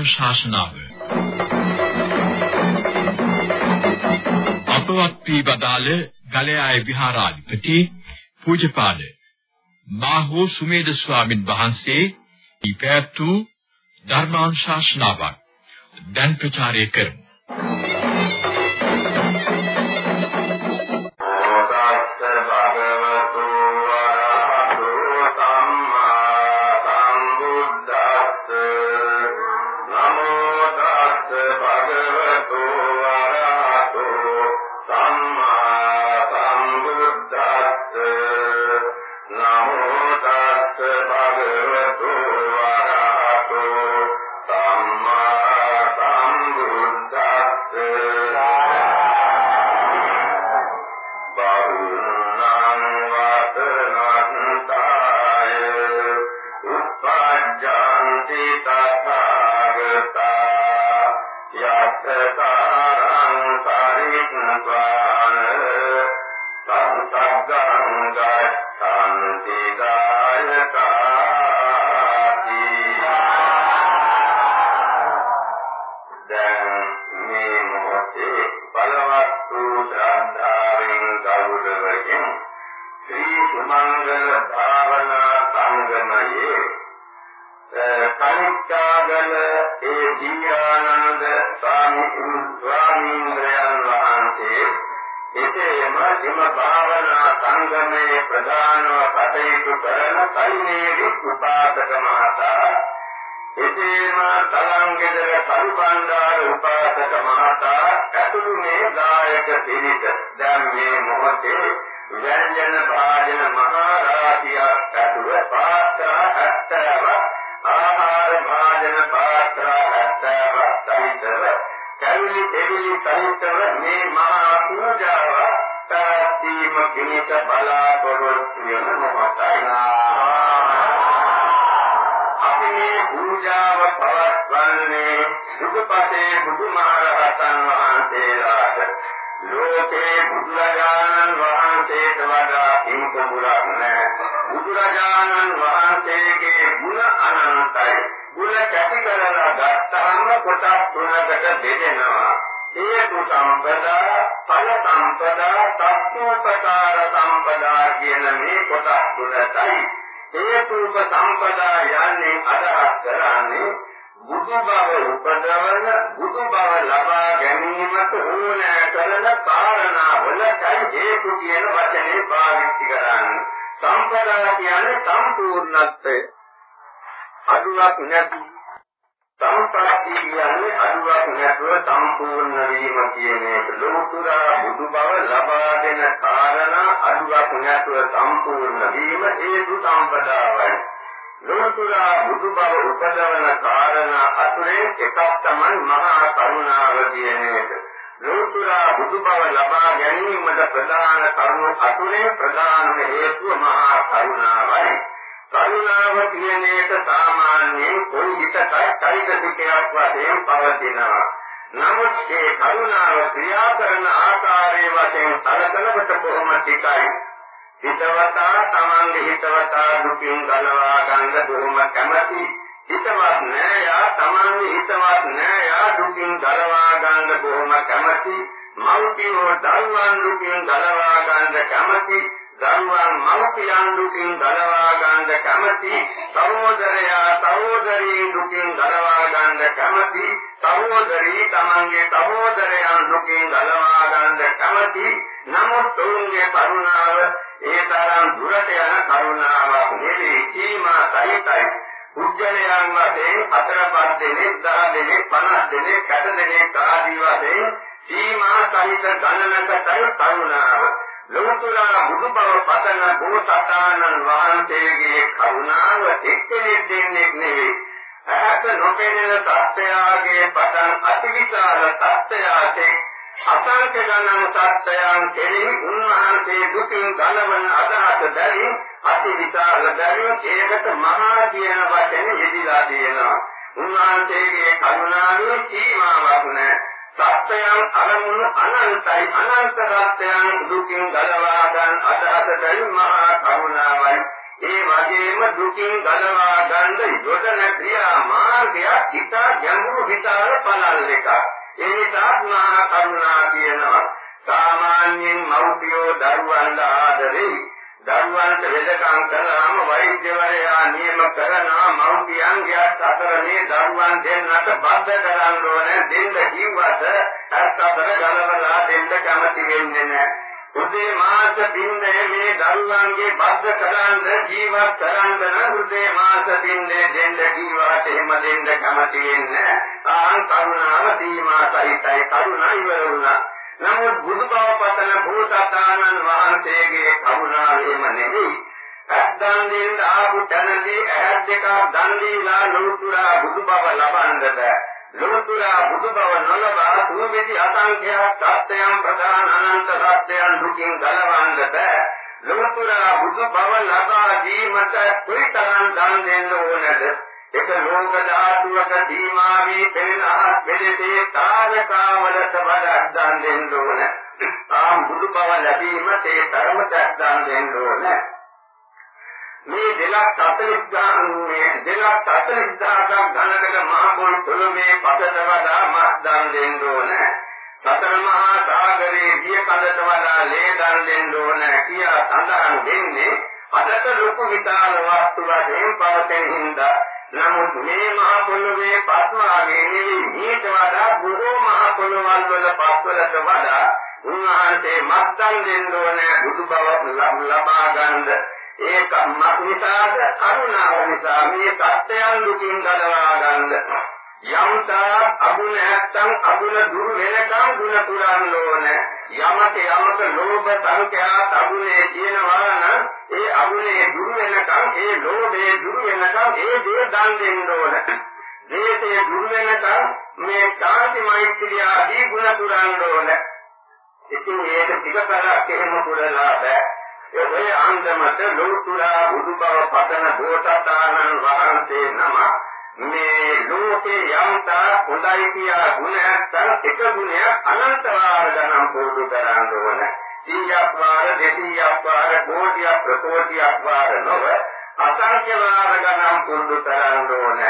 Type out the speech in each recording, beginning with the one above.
ධර්මානුශාසනාව අපවත් වී බදාළ ගලයාය විහාරාධිපති පූජ්‍යපාද මාහෝ සුමේද ස්වාමින් වහන්සේ ඉපැතු ධර්මානුශාසනාවක් දැන් ප්‍රචාරය කරමු. Amém. එම භාවනා සංගමයේ ප්‍රධානව කටයුතු කරන කයිනේරි උපාසක මහතා එසේම තලංගෙදර පරිබණ්ඩාර උපාසක මහතා ඇතුළු මේ ගායක පිරිස දැන් මේ මොහොතේ ව්‍යංජන භාජන මහා රාජියා ඇතුළු පාත්‍ර 70ක් ආහාර භාජන පාත්‍ර 70ක් සහිතව කැවිලි දෙවිලි සහිතව මේ මහා පූජාව සත්‍යීම කිනිත බලාපොරොත්තු වෙන මොහොතයි. අපි මේ පූජාව පවත්වන්නේ සුභපතේ බුදුමහරහතන් වහන්සේලාට ලෝකේ බුදුරජාණන් වහන්සේට වඩා හිංකමුලක් නැහැ. බුදුරජාණන් වහන්සේගේ ගුණ අනන්තයි. ගුණ කැටි කරලා ගත්තාම කොටස් තුනකට බෙදෙනවා. හේතු සම්පදා, ඵල සම්පදා, සත්‍යෝපකාර සම්පදා කියන මේ කොටස් තුනයි. හේතුූප සම්පදා යන්නේ අදහස් කරන්නේ බුදු බව උපදවන බුදු බව ලබා ගැනීමට ඕනෑ කරන කාරණාවලයි හේතු කියන වචනේ පාවිච්චි කරන්නේ. සම්පදා කියන්නේ සම්පූර්ණත්වය. අදුවක් නැති සම්පත්තිය කියන්නේ අදුවක් නැතුව සම්පූර්ණ වීම කියන එක. ලෝකුරා බුදු බව ලබා දෙන කාරණා අදුවක් නැතුව සම්පූර්ණ වීම හේතු සම්පදායයි. ලෝකුරා බුදු බව උපදවන කාරණා අතුරෙන් එකක් තමයි මහා කරුණාව කියන එක. ලෝකුරා බුදු බව ලබා ගැනීමට ප්‍රධාන කරුණ අතුරෙන් ප්‍රධානම හේතුව මහා කරුණාවයි. කරුණාව කියන එක සාමාන්‍යයෙන් කොයි හිතකයි චෛතසිකයක් වශයෙන් පවතිනවා. නමුත් ඒ කරුණාව ක්‍රියා කරන ආකාරයේ වශයෙන් සැලකනකොට බොහොම ටිකයි. හිතවතා තමන්ගේ හිතවතා දුකින් ගලවා ගන්න බොහොම කැමැති. හිතවත් නෑ යා තමන්ගේ හිතවත් නෑ යා දුකින් ගලවා ගන්න බොහොම කැමැති. මෞතිව දරුවන් දුකින් ගලවා ගන්න කැමැති. දරුවන් මව පියාණ්ඩුකින් ගලවා ගන්න කැමති සහෝදරයා සහෝදරී දුකින් ගලවා ගන්න කැමති සහෝදරී තමන්ගේ සහෝදරයන් දුකින් ගලවා ගන්න කැමති. නමුත් ඔවුන්ගේ කරුණාව ඒ තරම් දුරට යන කරුණාවක් නෙවේ සීමා සහිතයි. උජ්ජලයන් වශයෙන් හතරපත් දෙනෙක් දහ දෙනෙක් පනස් දෙනෙක් හැට දෙනෙක් ආදී වශයෙන් සීමා සහිත ගණනකටයි කරුණාව. ලෝකුරා බුදුබව පතන බෝසතාණන් වහන්සේගේ කරුණාව එක්කෙනෙක් දෙන්නේ නෙවෙයි. ඇහැට නොපෙනෙන සත්‍යයගේ පතන් අතිවිශාල සත්‍යයතේ අසංඛ්‍ය ගණන් සත්‍යයන් කෙරෙහි උන්වහන්සේ දුකින් ගලවන අදහස දැරි අතිවිශාල දැරිය ඒකට මහා කියන වචනේ යෙදিলা දෙනවා. උන්වහන්සේගේ කරුණාවේ සීමාවක් නැහැ. සත්‍යයන් අරමුණු අනන්තයි. අනන්ත සත්‍යයන් දුකින් ගලවා ගන්න අදහස බැරි මහා කරුණාවයි. ඒ වගේම දුකින් ගලවා ගන්න යොදන ක්‍රියා මාර්ගයක් හිත ගැඹුරු විචාර පළල් එක ඒ නිසා මහා කරුණා කියනවා සාමාන්‍යයෙන් මෞපියෝ දරුවන්ට ආදරේ. දරුවන්ට වෙදකම් කළාම වෛද්‍යවරයා නියම කරනා මව්පියන්ගේ අතරනේ දරුවන් දෙන්නට බද්ධ කරන්න ඕනේ. දෙන්න කිව්වට අත් අතර ගලවලා දෙන්න කැමති වෙන්නේ නැහැ. උදේ මාස පින්නේ මේ දරුවන්ගේ බද්ධ කරන්න ජීවත් කරන්න නම් උදේ මාස පින්නේ දෙන්න ජීවත් එහෙම දෙන්න කැමති වෙන්නේ ආන් කරුණාව සීමා සහිතයි කරුණා ඉවර වුණා. නමුත් බුදුබව පතන භූතතානන් වහන්සේගේ කරුණාවෙම නෙවෙයි අද්දන් දෙන්න ආපු තැනදී ඇහත් දෙකක් දන් දීලා ලෝතුරා බුදුබව ලබන්නද? ලෝතුරා බුදුබව නොලබා සුවවිදි අසංඛ්‍යාත සත්‍යයන් ප්‍රධාන අනන්ත සත්‍යයන් දුකින් ගලවන්නට ලෝතුරා බුදුබව ලබා දීමට කොයිතරම් දන් දෙන්න ඕනද? එක ලෝක ධාතුවක සීමා වී පෙනෙන මෙලෙසේ තාරකාවලට වඩා දන් දෙන්න ඕන. ආම් බුදුබව ලැබීමට ඒ තරමට දන් දෙන්න ඕන. මේ දෙලක් 40 ගානේ දෙලක් 40000ක් ගණනක මහබෝල් පොළොමේ පසට වඩා මස් දන් දෙන්න ඕන. සතර මහා සාගරයේ දිය කඳට වඩා ලේ දන් දෙන්න ඕන කියා සඳහන් වෙන්නේ අදට ලොකු විශාල වස්තු වශයෙන් පවතින හින්දා නමුත් මේ මහ පොළොවේ පස්වාගේ නෙවෙයි ඊට වඩා බොහෝ මහ පොළොවල් වල පස්වලට වඩා උන්වහන්සේ මත්යන් දෙන්න ඕනේ බුදු බව ලබා ගන්න ඒක මක්නිසාද කරුණාව නිසා මේ සත්‍යයන් දුකින් ගලවා ගන්න යම්තා අගුණ නැත්තම් අගුණ දුරු වෙනකම් ගුණ පුරන්න ඕනේ. යමක යමක ලෝභ සංඛ්‍යා අගුණේ තියෙනවා නම් ඒ අගුණේ දුරු වෙනකම් ඒ ලෝභේ දුරු වෙනකම් ඒ දේ දන් දෙන්න ඕනේ. දේශේ දුරු වෙනකම් මේ කාන්ති මෛත්‍රිය ආදී ගුණ පුරන්න ඕනේ. ඉතින් ඒක ටික කරක් එහෙම පුරලා බෑ. ඒ අන්දමට ලෝතුරා බුදුබව පතන බෝසතාණන් වහන්සේ නම මේ ලෝකේ යම්තා හොඳයි කියා ගුණයක් එක ගුණයක් අනන්ත වාර ගණන් පුරුදු කරන්න ඕන. 100ක් වාර 200ක් වාර කෝටියක් ප්‍රකෝටියක් වාර නොව අසංඛ්‍ය වාර ගණන් පුරුදු කරන්න ඕන.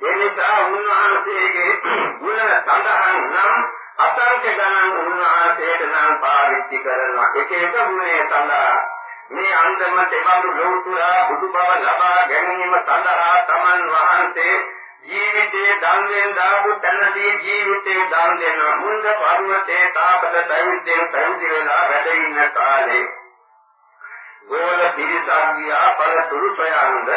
ඒ නිසා උන්වහන්සේගේ ගුණ සඳහන් නම් අසංඛ්‍ය ගණන් උන්වහන්සේට නම් පාවිච්චි කරනවා. එක එක ගුණේ සඳහන් මේ අන්දමට එබඳු ලෝතුරා බුදු බව ලබා ගැනීම සඳහා තමන් වහන්සේ ජීවිතයේ දන් දෙන දාපු තැනදී ජීවිතයේ දන් දෙන මුන්ද පර්වතේ තාපද දෛත්‍යයෙන් පැවිදි වෙලා වැඩ ඉන්න කාලේ ගෝල පිරිසාගියා පළතුරු සොයනද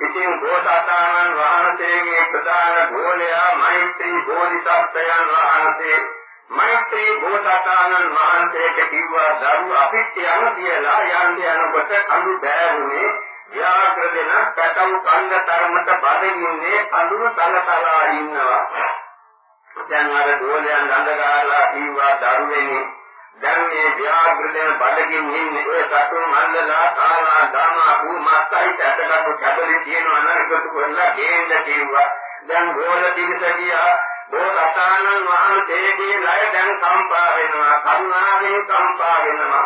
ඉතින් බෝසතාණන් වහන්සේගේ ප්‍රධාන ගෝලයා මෛත්‍රී බෝධිසත්වයන් වහන්සේ මෛත්‍රී බෝසතාණන් වහන්සේට කිව්වා දරු අපිට යන්න කියලා යන්න යනකොට කඳු බෑරුනේ ව්‍යාකර දෙන පැටව කන්ද තරමට බදින්නේ කඳුන තලතලා ඉන්නවා. දැන් අර දෝලයන් අඳගාලා කිව්වා දරුවෙනි දැන් මේ ව්‍යාකර දෙන බඩගින් ඉන්නේ ඒ සතුන් මල්ලලා කාලා දාමා කු මාස්සයි ඇටකට කැබලි තියෙනවා නේද? එකතු කරලා ගේන්න කිව්වා. දැන් ගෝල දිගට බෝසතාණන් වහන්සේගේ ලය දැන් කම්පා වෙනවා කරුණාවෙන් කම්පා වෙනවා.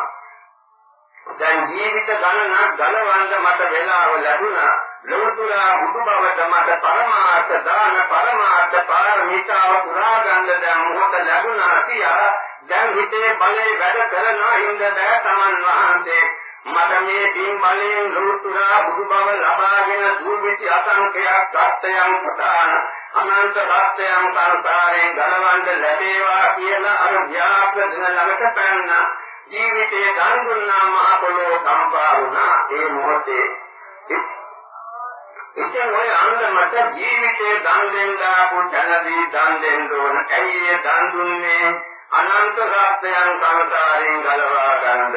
දැන් ජීවිත ගණනක් ගලවන්න මට වෙලාව ලැබුණා. ලෝතුරා බුදු බවට මට පරමාර්ථ දාන පරමාර්ථ පාරමිතාව පුරා ගන්න දැන් මොහොත ලැබුණා කියා දැන් හිතේ බලේ වැඩ කරන හිඳ බෑ තමන් වහන්සේ. මට මේ පින් බලයෙන් ලෝතුරා බුදු බව ලබාගෙන සූවිසි අසංඛ්‍යයක් සත්‍යයන් ප්‍රදාන අනන්ත සත්‍යයන් සංසාරයෙන් ගලවන්න ලැබේවා කියලා අර ව්‍යාප්ත දින ළඟට පැන්න ජීවිතේ දන් දුන්නා මහ පොළොව කම්පා වුණා ඒ මොහොතේ. ඉතින් ඔය අන්දමට ජීවිතේ දන් දෙන්නා පුතනදී දන් දෙන්න ඕන. ඇයි ඒ දන් දුන්නේ? අනන්ත සත්‍යයන් සංසාරයෙන් ගලවා ගන්නද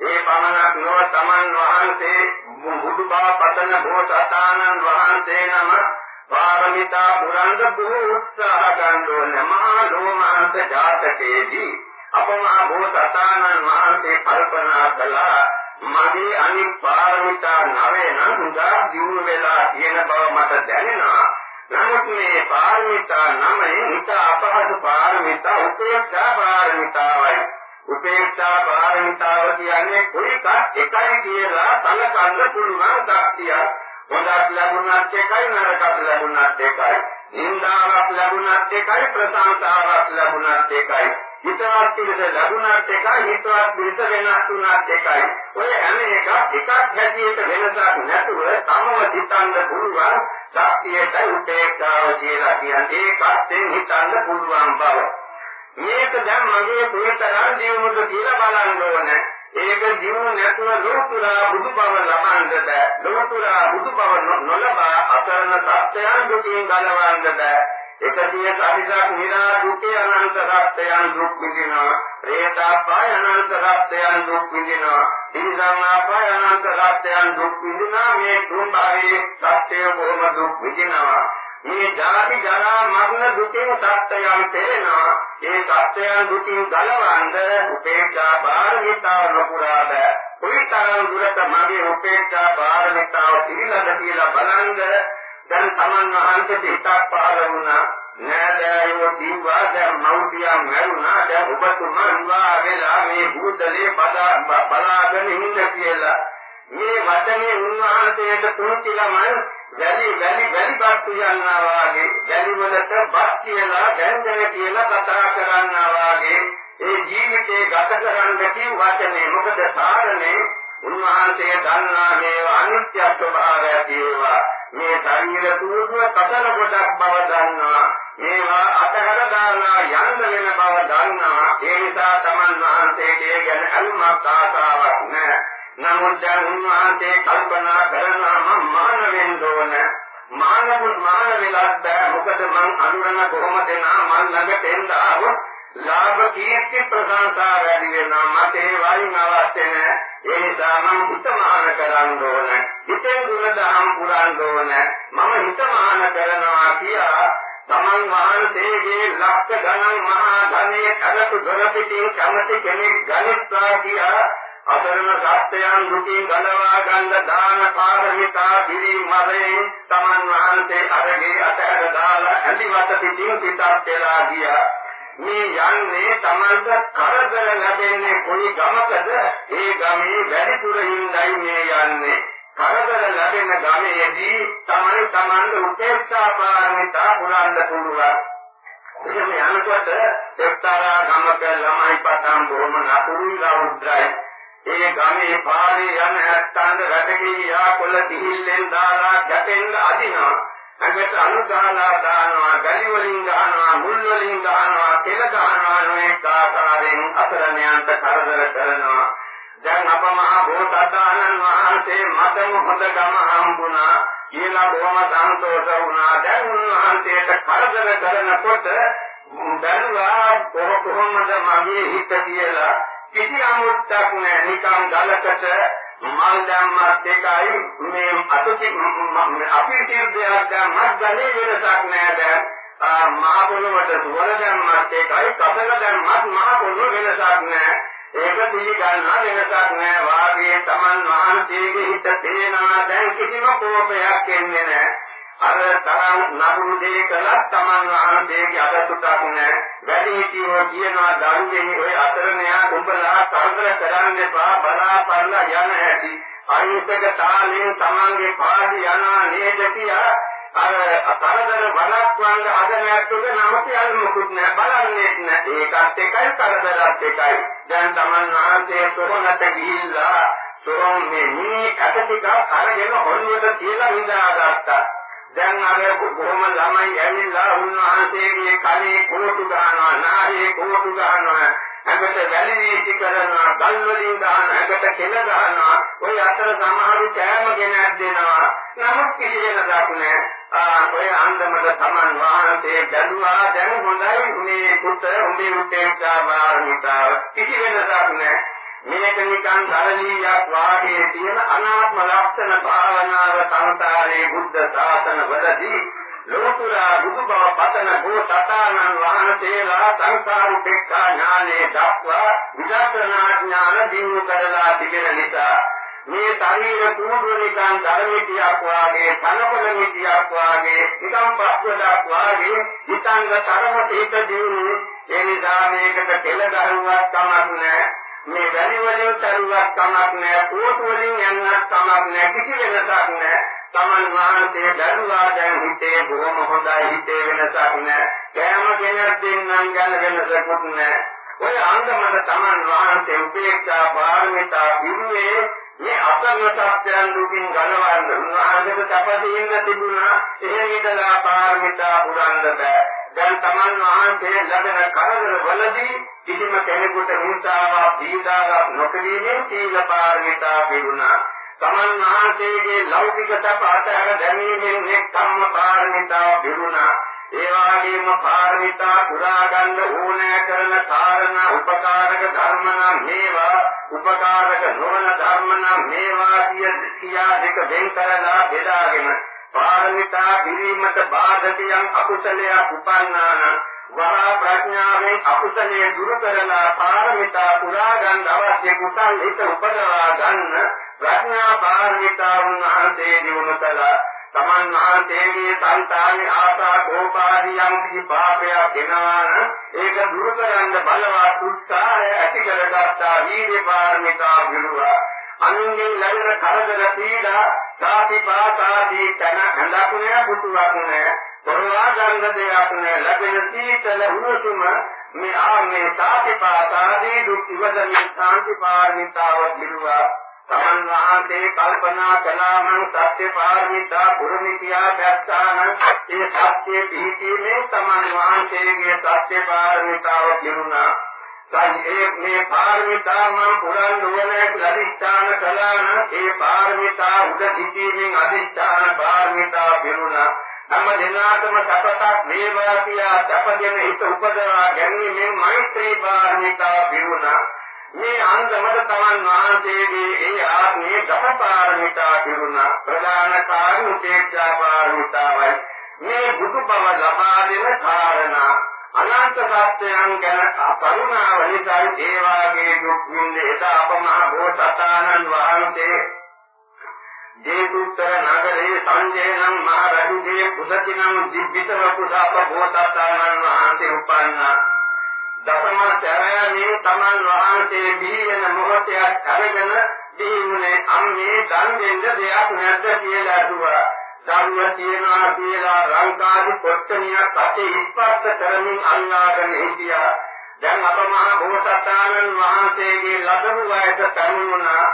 ඒ පමණක් නොව තමන් වහන්සේ බුදු බව පතන බෝසතාණන් වහන්සේ නම පාරමිතා පුරන්ද බොහෝ උත්සාහ ගන්න ඕනේ. මහා ලෝමහංස ජාතකයේදී අපමහා බෝසතාණන් වහන්සේ කල්පනා කළා මගේ අනික් පාරමිතා නවේ නම් හුඟා දියුණු වෙලා තියෙන බව මට දැනෙනවා. නමුත් මේ පාරමිතා නමේ හිත අපහසු පාරමිතා උපේක්ෂා පාරමිතාවයි. උපේක්ෂා පාරමිතාව කියන්නේ කොයිකක් එකයි කියලා සලකන්න පුළුවන් ශක්තිය. හොඳක් ලැබුණත් එකයි නරකක් ලැබුණත් එකයි. නින්දාවක් ලැබුණත් එකයි ප්‍රශංසාවක් ලැබුණත් එකයි. හිතවත් පිළිස ලැබුණත් එකයි හිතවත් පිළිස වෙනස් වුණත් එකයි. ඔය හැම එකක් එකක් හැටියට වෙනසක් නැතුව තමව හිතන්න පුළුවන් ශක්තියට උපේක්ෂාව කියලා කියන්නේ ඒකත්ෙන් හිතන්න පුළුවන් බව. මේක දැන් මගේ පුරතරන් ජීවමුද කියලා බලන්න ඕනේ. ඒක ජීවු නැතුව ලෝතුරා බුදු බව ලබන්නද ලෝතුරා බුදු බව නොලබා අසරණ සත්‍යයන් දුකින් ගලවන්නද එකතිය කවිදක් නිරා දුකේ අනන්ත සත්‍යයන් දුක් විඳිනවා. ප්‍රේතාපාය අනන්ත සත්‍යයන් දුක් විඳිනවා. දිවිසංආපාය අනන්ත සත්‍යයන් දුක් විඳිනවා. මේ තුන් භාවයේ සත්‍යය කොහොම දුක් විඳිනවා. මේ ජාති ජරා මරණ දුකෙන් සත්‍යයන් පෙරෙනවා ඒ සත්‍යයන් දුකින් ගලවන්න උපේක්ෂා බාරමිතාව නොපුරා බෑ. කොයිතරම් දුරට මගේ උපේක්ෂා බාරමිතාව පිළිලද කියලා බලන්න දැන් Taman වහන්සේට හිතක් පහළ වුණා. නෑදෑයෝ කිව්වා දැන් මෞතියා මැරුණා. දැන් ඔබතුමා විවාහ වෙලා මේ බුදලේ බලාගෙන ඉන්න කියලා. මේ වචනේ උන්වහන්සේට තුන්ති ළමයි වැලි වැලි වැලිපත් යනවා වාගේ වැලි වලට බස් කියලා දැන්දන කියලා කතා කරනවා වාගේ ඒ ජීවිතේ ගත කරන්න කිව් වචනේ. මොකද සාරනේ උන්වහන්සේ දන්නා මේවා අනිත්‍ය ස්වභාවය කියවා මේ ශරීර තුරුව කතල කොටක් බව දන්නවා. මේවා අතහැර දාලා යන්න වෙන බව දන්නවා. ඒ නිසා තමන් වහන්සේගේ ගැන අනුමත ආසාවක් නැහැ. නමුත් දැන් උන්වහන්සේ කල්පනා කරනවා මම මාන වෙන්න ඕන. මානව මාන වෙලක් බෑ මොකද මං අනුරන කොහොමද නා මං ළඟට එන්න ආවොත් ලාභ කීර්ති ප්‍රශංසා වැඩි වෙනවා මට ඒ වයින් අවශ්‍ය නැහැ. ඒ නිසා මම හිතමාන කරන්න ඕන. හිතෙන් දුරදහම් පුරන්න ඕන. මම හිතමාන කරනවා කියා තමන් වහන්සේගේ ලක්ෂ ගණන් මහා ධනයේ අරතු දොර පිටින් කැමති කෙනෙක් ගනිත්වා කියා අසරණ සත්‍යයන් දුකින් ගලවා ගන්න දාන පාරමිතා දිවි මරේ තමන් වහන්සේ අරගේ අතහැර දාලා ඇඳිවත පිටින් පිටත් වෙලා ගියා. මේ යන්නේ තමන්ට කරදර ලැබෙන්නේ කොයි ගමකද? ඒ ගමේ වැඩිපුර ඉඳයි මේ යන්නේ. කරදර ලැබෙන ගමේදී තමයි තමන්ට උපේක්ෂා පාරමිතා පුරන්න පුළුවන්. එහෙම යනකොට එක්තරා ගමක ළමයි පටන් බොහොම නපුරුයි රෞද්‍රයි. ඒ ගමේ පාරේ යන ඇත්තන්ද රැටගී යාකොළ තිහිල්ලෙන් දාලා ගැටෙන්න අදිනවා. අගට අනුගාලා දානවා, ගලි වලින් දානවා, මුල් වලින් දානවා, තෙල දානවා නොඑක ආකාරයෙන් අසරණයන්ට කරදර කරනවා. දැන් අප මහ බෝසතාණන් වහන්සේ මදම හොඳ ගම හම්බුණා කියලා බොහොම සන්තෝෂ වුණා. දැන් උන්වහන්සේට කරදර කරනකොට බැලුවා කොහොමද මගේ හිත කියලා කිසි අමුත්තක් නැහැ නිකන් ගලකට මල් දැම්මත් එකයි මේ අතුති අපි තීර්ථයක් දැම්මත් ගලේ වෙනසක් නැහැ දැන් මහ පොළොවට දුවල දැම්මත් එකයි කසල දැම්මත් මහ පොළොව වෙනසක් නැහැ ඒක පිළිගන්න වෙනසක් නැහැ වාගේ Taman වහන්සේගේ හිත තේනවා දැන් කිසිම කෝපයක් එන්නේ නැහැ අර තරම් නපුරු දෙයක් කළා Taman වහන්සේගේ අදතුටක් නැහැ. වැඩි හිටියෝ කියනවා දරුවෙනි ඔය අතරණයා උඹලා කරදර කරන්න එපා බලාපල්ලා යන හැටි. අහිංසක තාලෙන් Tamanගේ පාදි යනා නේද කියා අර කරදර බලක්වන්න හදනැටුක නම කියන්න මොකුත් නෑ බලන්නේ නෑ ඒකත් එකයි කරදරත් එකයි දැන් Taman වහන්සේ සොරණට ගිහිල්ලා සොරන් මේ මේ ඇට ටික අරගෙන ඔළුවට තියලා ඉඳාගත්තා දැන් අර බොහොම ළමයි ඇවිල්ලා උන්වහන්සේගේ කනේ කොටු ගන්නවා නායේ කොටු ගන්නවා ඇඟට වැලි වීසි කරනවා ගල් වලින් දාන ඇඟට කෙල ගන්නවා ඔය අතර සමහරු කෑම ගෙනත් දෙනවා. නමුත් කිසි වෙනසක් නැහැ. ඔය අන්දමට Taman වහන්සේ බැලුවා දැන් හොඳයි මේ පුත උඹේ උත්තේජා වාර්මිතාව කිසි වෙනසක් නැහැ. මේක නිකන් ධර්මීයක් වාගේ තියෙන අනාත්ම ලක්ෂණ භාවනාව සංසාරේ බුද්ධ ශාසන වලදී ලෝතුරා බුදු බව පතන බෝසතාණන් වහන්සේලා සංසාර උපේක්ෂා ඥානේ දක්වා විදර්ශනා ඥාන දිනු කරලා තිබෙන නිසා මේ ශරීර කුඩුනිකන් ධර්මිතියක් වාගේ තනකොළ මිතියක් වාගේ නිකම් පස්වදක් වාගේ හිතංග තරමට හිත දියුණු ඒ නිසා මේකට කෙල ගහුවක් කමක් නැහැ. මේ වැලි වලින් තරුවක් කමක් නැහැ. කෝටු වලින් යන්නක් කමක් නැහැ. කිසි වෙනසක් නැහැ. තමන් වහන්සේ දරුවා දැන් හිතේ බොහොම හොඳයි හිතේ වෙනසක් නැහැ. කෑම ගෙනත් දෙන්නම් ගැන වෙනසකුත් නැහැ. ඔය අංගමත තමන් වහන්සේ උපේක්ෂා පාරමිතා පිරුවේ මේ අසංගත සත්‍යයන් දුකින් ගලවන්න උන්වහන්සේට තපදීන්න තිබුණා එහෙම ඉඳලා පාරමිතා පුරන්න බෑ දැන් තමන් වහන්සේ ලැබෙන කරදර වලදී කිසිම කෙනෙකුට හිංසාවක් පීඩාවක් නොකිරීමේ සීල පාරමිතා පිරුණා. තමන් වහන්සේගේ ලෞකික සප අතහැර දැමීමෙන් එක්කම්ම පාරමිතා පිරුණා. ඒ වගේම පාරමිතා පුරා ගන්න ඕනෑ කරන කාරණා උපකාරක ධර්ම නම් මේවා උපකාරක නොවන ධර්ම නම් මේවා කියා දෙක වෙන් කරලා බෙදාගෙන පාරමිතා පිරීමට බාධකයන් අකුසලයක් උපන්නාන වරා ප්‍රඥාවෙන් අකුසලයේ දුරු කරලා පාරමිතා පුරා ගන්න අවශ්‍ය කුසල් හිත උපදවා ගන්න ප්‍රඥා පාරමිතා උන්වහන්සේ දිනු කළා තමන් වහන්සේගේ සංතානයේ ආසා කෝපාදියම් කිසි පාපයක් වෙනවාන ඒක දුරු කරන්න බලවත් උත්සාහය ඇති කරගත්තා වීර්ය පාරමිතා විරුවා. අනුන්ගෙන් ලැබෙන කරදර පීඩා සාපිපාසාදී තන හඳක් නෑ පුතුවක් නෑ. පොරවා ගන්න දෙයක් නෑ. ලැබෙන සීතල උණුසුම මේ ආන්නේ සාපිපාසාදී දුක් ඉවදමින් සාන්ති පාරමිතාව පිරුවා තමන් වහන්සේ කල්පනා කළා මං සත්‍ය පාරමිතා පුරුමි කියා දැක්සාන ඒ සත්‍ය පිහිටීමේ තමන් වහන්සේගේ සත්‍ය පාරමිතාව පිරුණා ඒ මේ පාරමිතා මම පුරන්න ඕනේ කියලා අදිස්ථාන කළා නම් ඒ පාරමිතා උද සිටීමෙන් අදිස්ථාන පාරමිතා පිරුණා හැම දිනාටම සපතක් වේවා කියලා සපගෙන හිත උපදවා ගැනීමෙන් මෛත්‍රී පාරමිතා පිරුණා මේ අංගමද තමන් වහන්සේගේ ඒ ආත්මයේ දස පාරමිතා පිරුණා ප්‍රධාන කාර්යුපේක්ෂා පාරමිතාවයි. මේ බුදු බව ලබා දෙන කාරණා. අනන්ත සත්‍යයන් ගැන කරුණාව නිසා ඒ වාගේ දුක් විඳ එදා අපමහා බෝසතාණන් වහන්සේ දේතුත්තර නගරේ සංජේනම් මහ රජුගේ පුසතිනම් දිබ්බිතව කුසාප බෝසතාණන් වහන්සේ උපන්නා දසම සැරයනේ තමන් වහන්සේ දීගෙන මොහොතයක් අරගෙන දීුනේ අම්මේ දන් දෙන්න දෙයක් නැද්ද කියලා අහුවා දරුව තියනවා කියලා රංකාදි පොට්ටනියක් අතේ ස්පර්ශ කරමින් අල්ලාගෙන හිටියා. දැන් අප මහ බෝසතාණන් වහන්සේගේ ලදරු වයස තනුණා.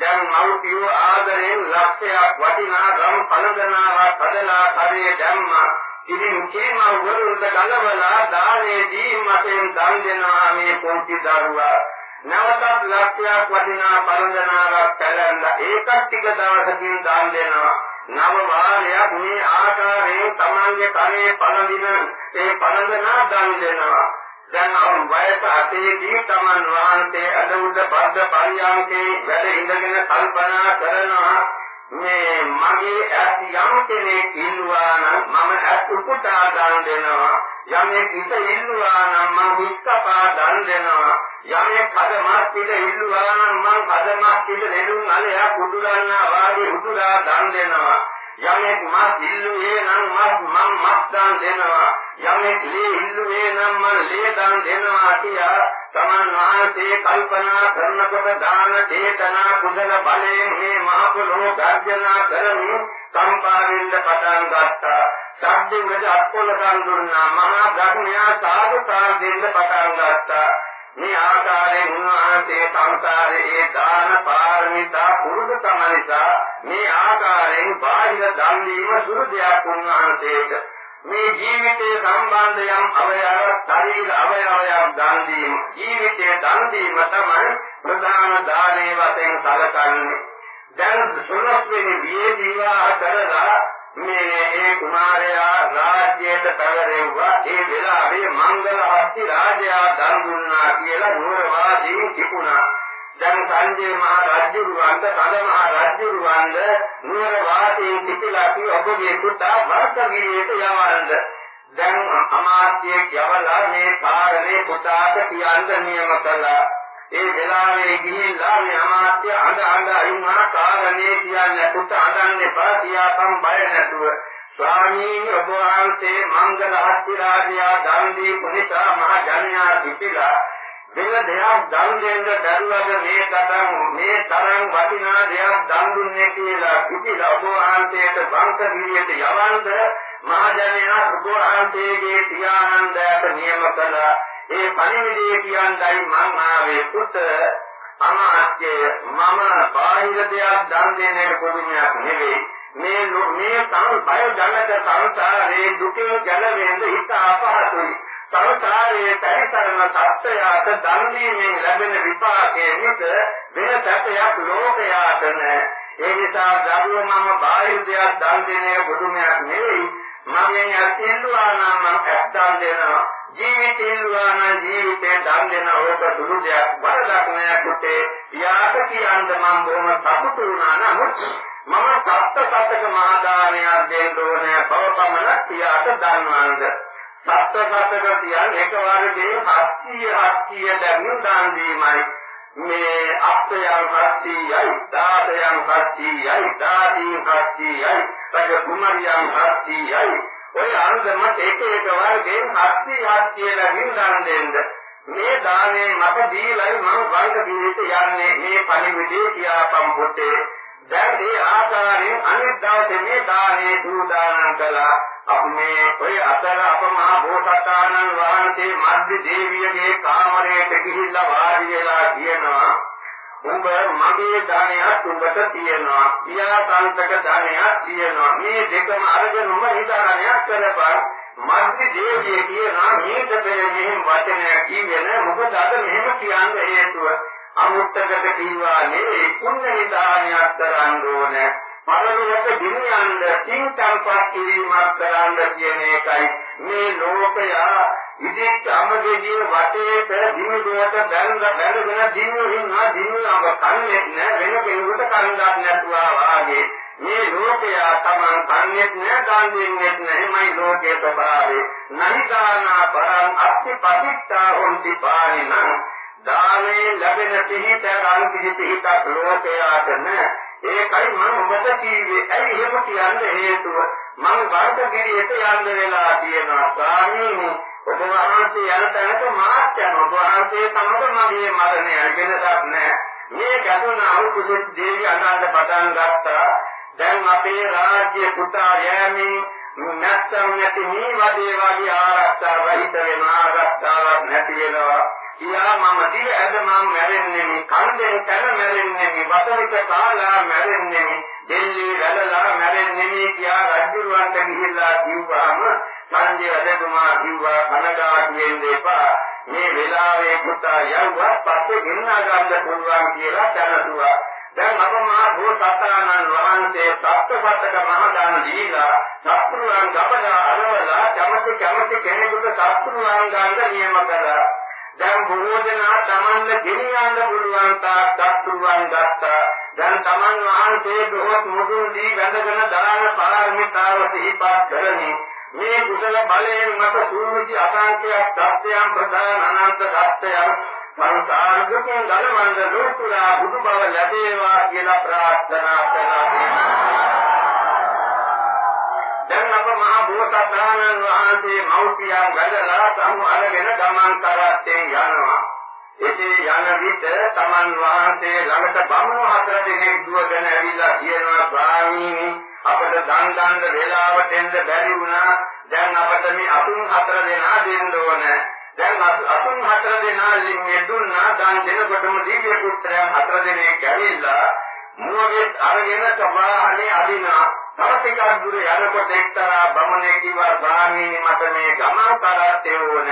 දැන් මව්පියෝ ආදරෙන් ලක්ෂයක් වටිනා රම් පළඳනාවක් හදලා කරේ දැම්මා. ඉතින් කීම වරුද ගලවලා දානේ දීමෙන් දන් දෙනවා මේ පොන්ති දරුවා. නැවතත් ලක්ෂයක් වටිනා පළඳනාවක් කළා. ඒකත් ටික දවසකින් දන් දෙනවා. නව වාරයක් මේ ආකාරයෙන් තමන්ගේ කරේ පළඳින ඒ පළඳනා දන් දෙනවා. දැන් අවුන් වයස අතේදී තමන් වහන්සේ අද උඩ බද්ද පරියන්කේ වැඩ ඉඳගෙන කල්පනා කරනවා මේ මගේ ඇස් යම් කෙනෙක් ඉන්නවා නම් මම ඇස් උපුටා දන් දෙනවා. යමෙක් ඉත ඉල්ලුවා නම් මම හිස්කපා දන් දෙනවා. යමෙක් කදමස් පිට ඉල්ලුවා නම් මම කදමස් පිට නෙළුම් අලයක් උදුරන්නා වාගේ උදුරා දන් දෙනවා. යමෙක් මස් ඉල්ලුවේ නම් මස් මම මස් දන් දෙනවා. යමෙක් ලේ ඉල්ලුවේ නම් මම ලේ දන් දෙනවා කියා තමන් වහන්සේ කල්පනා කරනකොට දාන චේතනා කුසල බලයෙන් මේ මහ පොළොව ගර්ජනා කරමින් කම්පා වෙන්න පටන් ගත්තා. සබ්දෙන් අත්කොල ගන් දුන්නා මහා ධර්මයා සාදු දෙන්න පටන් ගත්තා. මේ ආකාරයෙන් උන්වහන්සේ සංසාරයේ දාන පාරමිතා පුරුදු තම නිසා මේ ආකාරයෙන් බාහිර දන් දීම සුදු දෙයක් උන්වහන්සේට. මේ ජීවිතයේ සම්බන්ධයම් අවයව ශරීර අවයවයක් දන් දීම ජීවිතයේ දන් දීම තමයි ප්‍රධාන දානේ වශයෙන් සැලකන්නේ. දැන් සුලස් වෙන වියදීවා කරලා මේ ඒ කුමාරයා රාජ්‍යයට පැවරෙව්වා. ඒ වෙලාවේ මංගල හස්ති රාජයා දන් දුන්නා කියලා නුවරවාදීන් කිපුණා. දැන් සංජය මහ රජුරුවන්ට කඳ මහ රජුරුවන්ට නුවරවාදීන් කිපිලා කි ඔබගේ පුතා වර්තගිරියට යවන්න. දැන් අමාත්‍යයෙක් යවලා මේ කාරණේ පුතාට කියන්න නියම කළා. ඒ වෙලාවේ ගිහිල්ලා මේ අමාත්‍ය අඬ අඬ ඉන්නා කාරණේ කියන්නේ පුත අඬන්න එපා කියාපම් බය නැතුව ස්වාමීන් වහන්සේ මංගල හස්ති රාජයා දන් දීපු නිසා මහ ජනයා පිටිලා වෙන දෙයක් දන් දෙන්න බැරුවද මේ තරම් මේ තරම් වටිනා දෙයක් දන් දුන්නේ කියලා පිටිලා ඔබ වහන්සේට වංශ ගිරියට යවන්ද මහ ජනයා ඔබ වහන්සේගේ පියාණන්දයට නියම කළා. ඒ පණිවිඩය කියන්නයි මං ආවේ පුත. අමාත්‍ය මම බාහිර දෙයක් දන් දෙන්නට පොදුමයක් නෙවෙයි. මේ මේ තම බය ජනක සංසාරේ දුකින් ගැලවෙන්න හිත අපහසුයි. සංසාරයේ පරිසරණ තත්ත්වයට දන් දීමෙන් ලැබෙන විපාකයේ මිස වෙන සැපයක් ලෝකයාට නැහැ. ඒ නිසා දරුවෝ මම බාහිර දෙයක් දන් දෙන්නේ බුදුමයක් නෙවෙයි. මම යතිල්වා නම් මම දන් දෙනවා. ජීවිතේල්වා නම් ජීවිතේ දන් දෙන ඕක දුරු දෙයක් වරදක් නෑ පුතේ. යාට කියන්න මම බොහොම සතුටු වුණා. නමුත් මම සත්‍ය සත්‍යක මහදානයක් දෙන්න ඕනේ. බවපමණ කියාට දන්වන්ද සත්‍ය සත්‍යක කියන්නේ එක වර්ගයේ 700 700 දැන් දාන දීමයි. මේ අත්යන් 700යි දාතයන් 700යි දාදී 700යි රජ කුමරියන් 700යි ඔය අනුගම එක එක වර්ගයෙන් 700 700 ලැබින් දාන දෙන්න. මේ දානේ මට දීලයි මම වර්ග දිවිට යන්නේ. මේ පණිවිඩේ කියාපම් පුතේ. දැන් මේ ආකාරයෙන් අනිත් දවසේ මේ දානේ සූදානම් කළා. අපි මේ ඔය අතර අප මහ බෝසතාණන් වහන්සේ මධ්‍ය දේවියගේ කාමරයට ගිහිල්ලා වාඩි වෙලා කියනවා උඹ මගේ දානයක් උඹට තියෙනවා ඊයාකාන්තක දානයක් තියෙනවා. මේ දෙකම අරගෙන උඹ හිතාරණයක් කරපන්. මධ්‍ය දේවිය කියනවා මේක මෙහෙම වචනයක් කියන්නේ මොකද අද මෙහෙම කියන්න හේතුව අමුත්තකට කිව්වා නෙවෙයි පුණ්‍ය නිදානයක් කරන්න ඕන. පරලොවට දිනයන්ද සිංසම්පත් කිරීමක් කරන්න කියන එකයි. මේ ලෝකයා ඉදිත් අමගෙදී වටේට දිනුවට බැලඳ බැලගෙන දිනු ඉන්නා දිනු අම කන්නේ නැහැ වෙන කෙනෙකුට කන්දක් නැතුවා වාගේ. මේ ලෝකයා තමන් කන්නේ නැහැ දාන් දෙන්නේ නැහැමයි ලෝකයේ ස්වභාවය. නහිදානා පරං අත්ති පතිත්තා හොන්ති පානිනං. දානේ ලැබෙන පිහිට අන් කිසි පිහිටක් ලෝකයාට නැහැ. ඒකයි මම ඔබට කිව්වේ. ඇයි එහෙම කියන්න හේතුව? මම වර්ගගිරියට යන්න වෙලා තියෙනවා. ස්වාමීනි ඔබ වහන්සේ යන තැනක මාත් යනවා. ඔබ වහන්සේ සමග මගේ මරණය වෙනසක් නැහැ. මේ ගැතුණා වූ කුසත් දේවි අනන්ත පටන් ගත්තා. දැන් අපේ රාජ්‍ය පුතා යෑමෙන් නැත්තම් නැති මේ වගේ වගේ ආරක්ෂා රහිත වෙන ආරක්ෂාවක් නැති වෙනවා. කියා මම දිව ඇද මම මැරෙන්නේ මේ කන්දෙන් කන මැරෙන්නේ මේ වතරික කාලා මැරෙන්නේ මේ දෙල්ලි වැළලා මැරෙන්නේ මේ කියා රජුරවන්ට ගිහිල්ලා කිව්වාම සංජය රජතුමා කිව්වා කනගාටු වෙන්න එපා මේ වෙලාවේ පුතා යවුවා පස්සේ ගෙන්නා ගන්න පුළුවන් කියලා දැනුවා දැන් අප මහා භූතතානන් වහන්සේ සත්පත්තක මහදාන දීලා සත්‍රුවන් ගබඩා අරවලා කැමති කැමති කෙනෙකුට සත්‍රුවන් ගන්න නියම කළා. දැන් බොහෝ දෙනා Tamanne ගෙනියන්න පුළුවන් තාක් සත්තුරුවන් ගත්තා. දැන් Taman වහන්සේ දොහොත් මුදුන් දී වැඳගෙන දාන පාරමිතාව සිහිපත් කරමි. මේ කුසල බලයෙන් මට සූවිසි අසංඛ්‍යයක් සත්‍යයන් ප්‍රදාන අනන්ත සත්‍යයන් සංසාරකෙන් ගලවන්න ලෝතුරා බුදු බව ලැබේවා කියලා ප්‍රාර්ථනා කරනවා. දැන් අප මහ බෝසතාණන් වහන්සේ මෞපියන් වැඳලා සමු අරගෙන ගමන් කරත්තෙන් යනවා. එසේ යන විට තමන් වහන්සේ ළඟට බමුණු හතර දෙනෙක් දුවගෙන ඇවිල්ලා කියනවා ස්වාමීනි අපට දන් ගන්න වේලාවට එන්න බැරි වුණා. දැන් අපට මේ අතුන් හතර දෙනා දෙන්න ඕන. දැන් අතුන් හතර දෙනා ලින්ගේ දුන්නා දන් දෙනකොටම දීර්ඝ පුත්‍රයන් හතර දෙනෙක් ඇවිල්ලා මුවගේ අරගෙන සමාහනේ අදිනා. තව ටිකක් දුර යනකොට එක්තරා බමුණෙක් කිව්වා ස්වාමීනි මට මේ ගමන් කරත්තේ ඕන.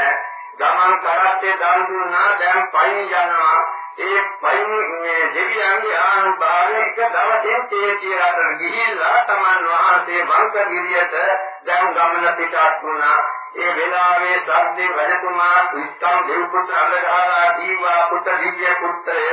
ගමන් කරත්තේ දන් දුන්නා. දැන් පයින් යනවා. ඒ පයින් මේ දෙවියන්ගේ ආනුභාවයක දවසෙන් තේතිය රට ගිහිල්ලා තමන් වහන්සේ වංකගිරියට දැන් ගමන පිටත් වුණා. ඒ වෙලාවේ සද්දේ රජතුමා විස්කම් දෙව්පුත්‍ර අලගාලා දීවා පුත්‍ර දිව්‍ය පුත්‍රය